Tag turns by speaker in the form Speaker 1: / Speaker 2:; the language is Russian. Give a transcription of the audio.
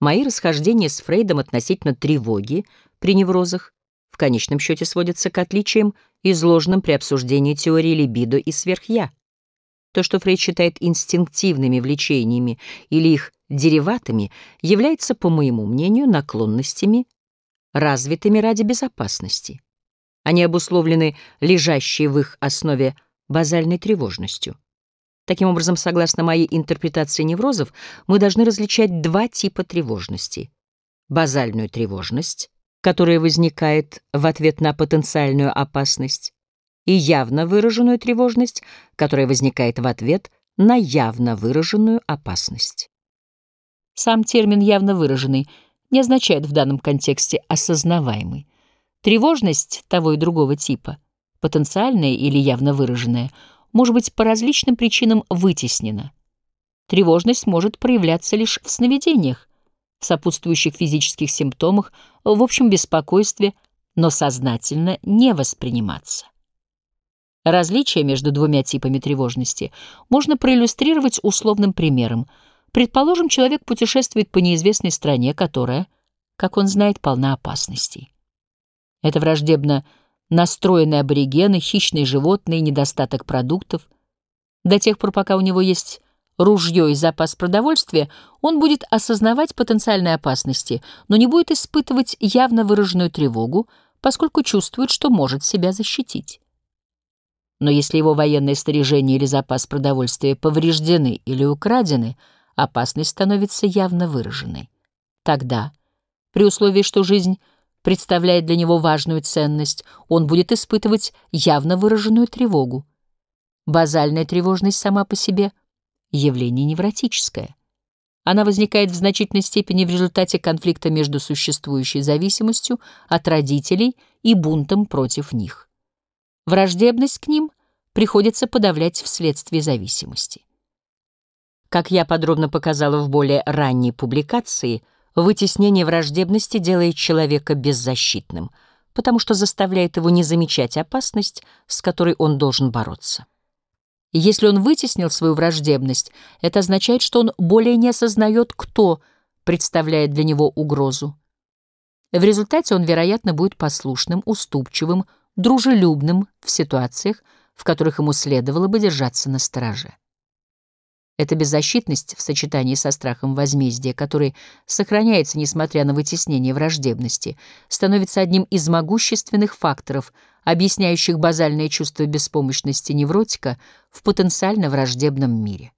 Speaker 1: Мои расхождения с Фрейдом относительно тревоги при неврозах в конечном счете сводятся к отличиям, изложенным при обсуждении теории либидо и сверхя. То, что Фрейд считает инстинктивными влечениями или их дериватами, является, по моему мнению, наклонностями, развитыми ради безопасности. Они обусловлены лежащей в их основе базальной тревожностью. Таким образом, согласно моей интерпретации неврозов, мы должны различать два типа тревожности. Базальную тревожность, которая возникает в ответ на потенциальную опасность, и явно выраженную тревожность, которая возникает в ответ на явно выраженную опасность. Сам термин «явно выраженный» не означает в данном контексте «осознаваемый». Тревожность того и другого типа, потенциальная или явно выраженная, может быть по различным причинам вытеснена. Тревожность может проявляться лишь в сновидениях, в сопутствующих физических симптомах, в общем беспокойстве, но сознательно не восприниматься. Различие между двумя типами тревожности можно проиллюстрировать условным примером. Предположим, человек путешествует по неизвестной стране, которая, как он знает, полна опасностей. Это враждебно настроенные аборигены, хищные животные, недостаток продуктов. До тех пор, пока у него есть ружье и запас продовольствия, он будет осознавать потенциальные опасности, но не будет испытывать явно выраженную тревогу, поскольку чувствует, что может себя защитить. Но если его военное снаряжение или запас продовольствия повреждены или украдены, опасность становится явно выраженной. Тогда, при условии, что жизнь представляет для него важную ценность, он будет испытывать явно выраженную тревогу. Базальная тревожность сама по себе — явление невротическое. Она возникает в значительной степени в результате конфликта между существующей зависимостью от родителей и бунтом против них. Враждебность к ним приходится подавлять вследствие зависимости. Как я подробно показала в более ранней публикации, вытеснение враждебности делает человека беззащитным, потому что заставляет его не замечать опасность, с которой он должен бороться. Если он вытеснил свою враждебность, это означает, что он более не осознает, кто представляет для него угрозу. В результате он, вероятно, будет послушным, уступчивым, дружелюбным в ситуациях, в которых ему следовало бы держаться на страже. Эта беззащитность в сочетании со страхом возмездия, который сохраняется несмотря на вытеснение враждебности, становится одним из могущественных факторов, объясняющих базальное чувство беспомощности невротика в потенциально враждебном мире.